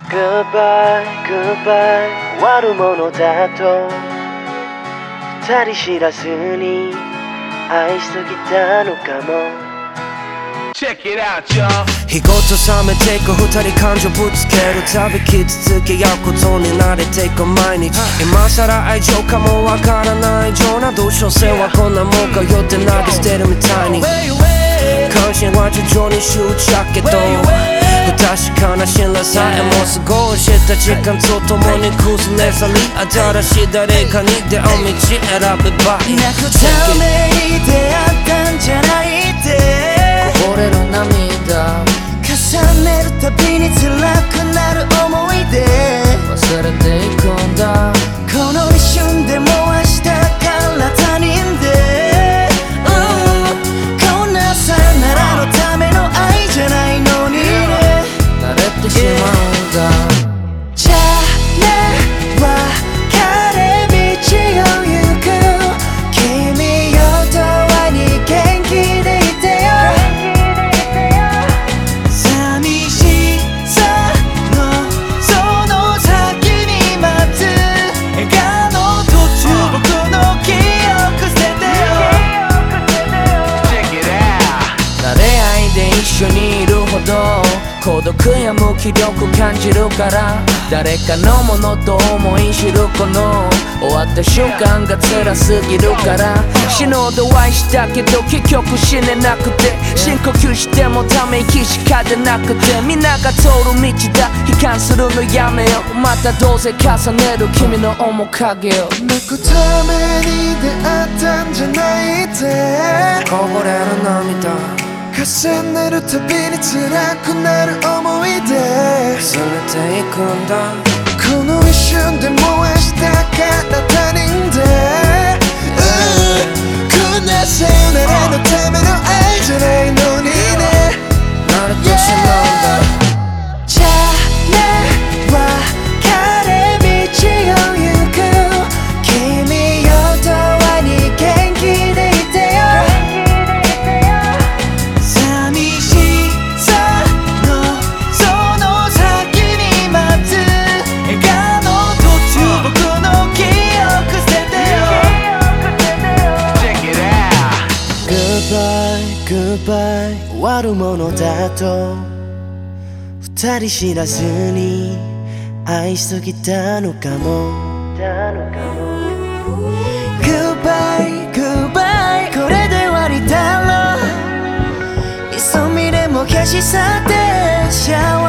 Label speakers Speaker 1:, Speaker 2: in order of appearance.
Speaker 1: Goodbye, goodbye 悪者だと。二人知らずに愛しすぎたのかも。
Speaker 2: Check it out, y'all.
Speaker 3: 日ごと冷めてく二人感情ぶつけるたび傷つけ合うことに慣れてく毎日。今さら愛情かもわからないようなどう所詮はこんなもんかよって投げ捨てるみたいに関心は徐々に執着けど不確かな信頼さえも過ごした時間とともに崩れ去り新しい誰かに出会う道選べば
Speaker 4: 泣くために出会った
Speaker 3: 慣れて孤独や無気力感じるから。誰かのものと思い知るこの。終わった瞬間が辛すぎるから。死のうと愛したけど結局死ねなくて。深呼吸してもため息しか出なくて。みんなが通る道だ。悲観するのやめよう。またどうせ重ねる君の面影を。
Speaker 4: 泣くために出会ったんじゃないって。
Speaker 3: こぼれ
Speaker 4: 重ねるたびに辛くなる思い出。
Speaker 3: 忘れていくんだ
Speaker 4: この一瞬で燃やしたから他人で、うん、こんなさよなら。
Speaker 1: Goodbye, goodbye. 悪者だと。二人知らずに愛しすぎたのかも。
Speaker 4: Goodbye, goodbye. これで終わりだろ急みでも消し去ってシャワー